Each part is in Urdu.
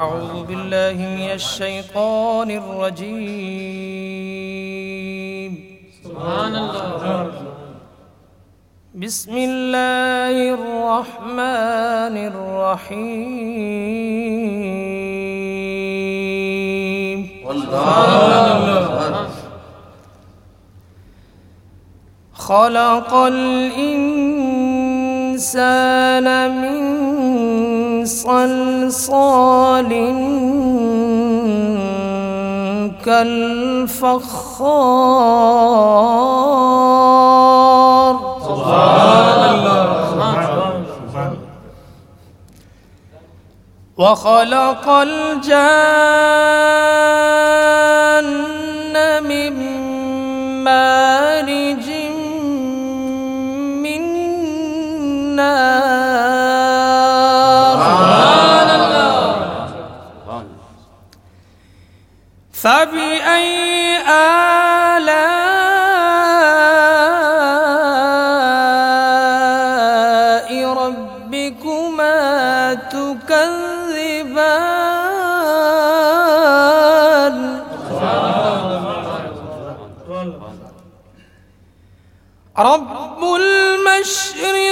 أعوذ بالله من الشيطان الرجيم. سبحان الله بسم الله الرحمن الرحيم. خلق الإنسان من صلصال كالفخار. وخلق الجن النار سبحان نار فبأي آلاء ربكما تكذبان؟ رب المشرقين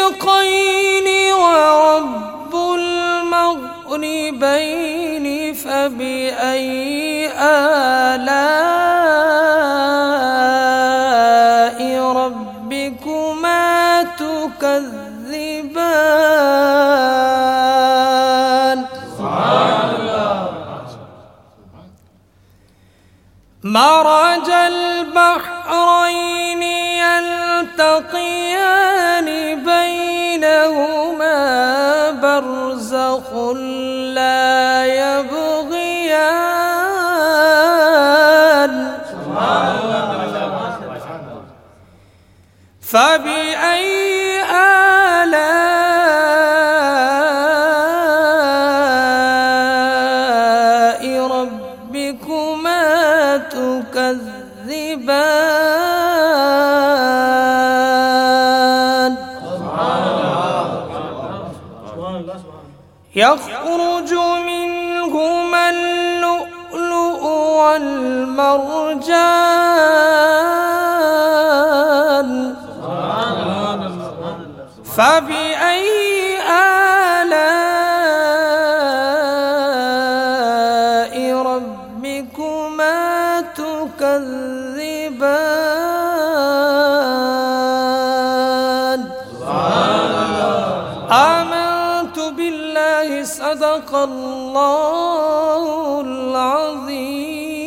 ورب المغربين فبأي آلاء ربكما تكذبان؟ مرج البحرين يلقى يلتقيان بينهما برزخ لا يبغيان. فبأي آلاء ربكما تكذبان؟ يخرج منهما اللؤلؤ والمرجان. فبأي آلاء ربكما تكذبان؟ بالله صدق الله العظيم.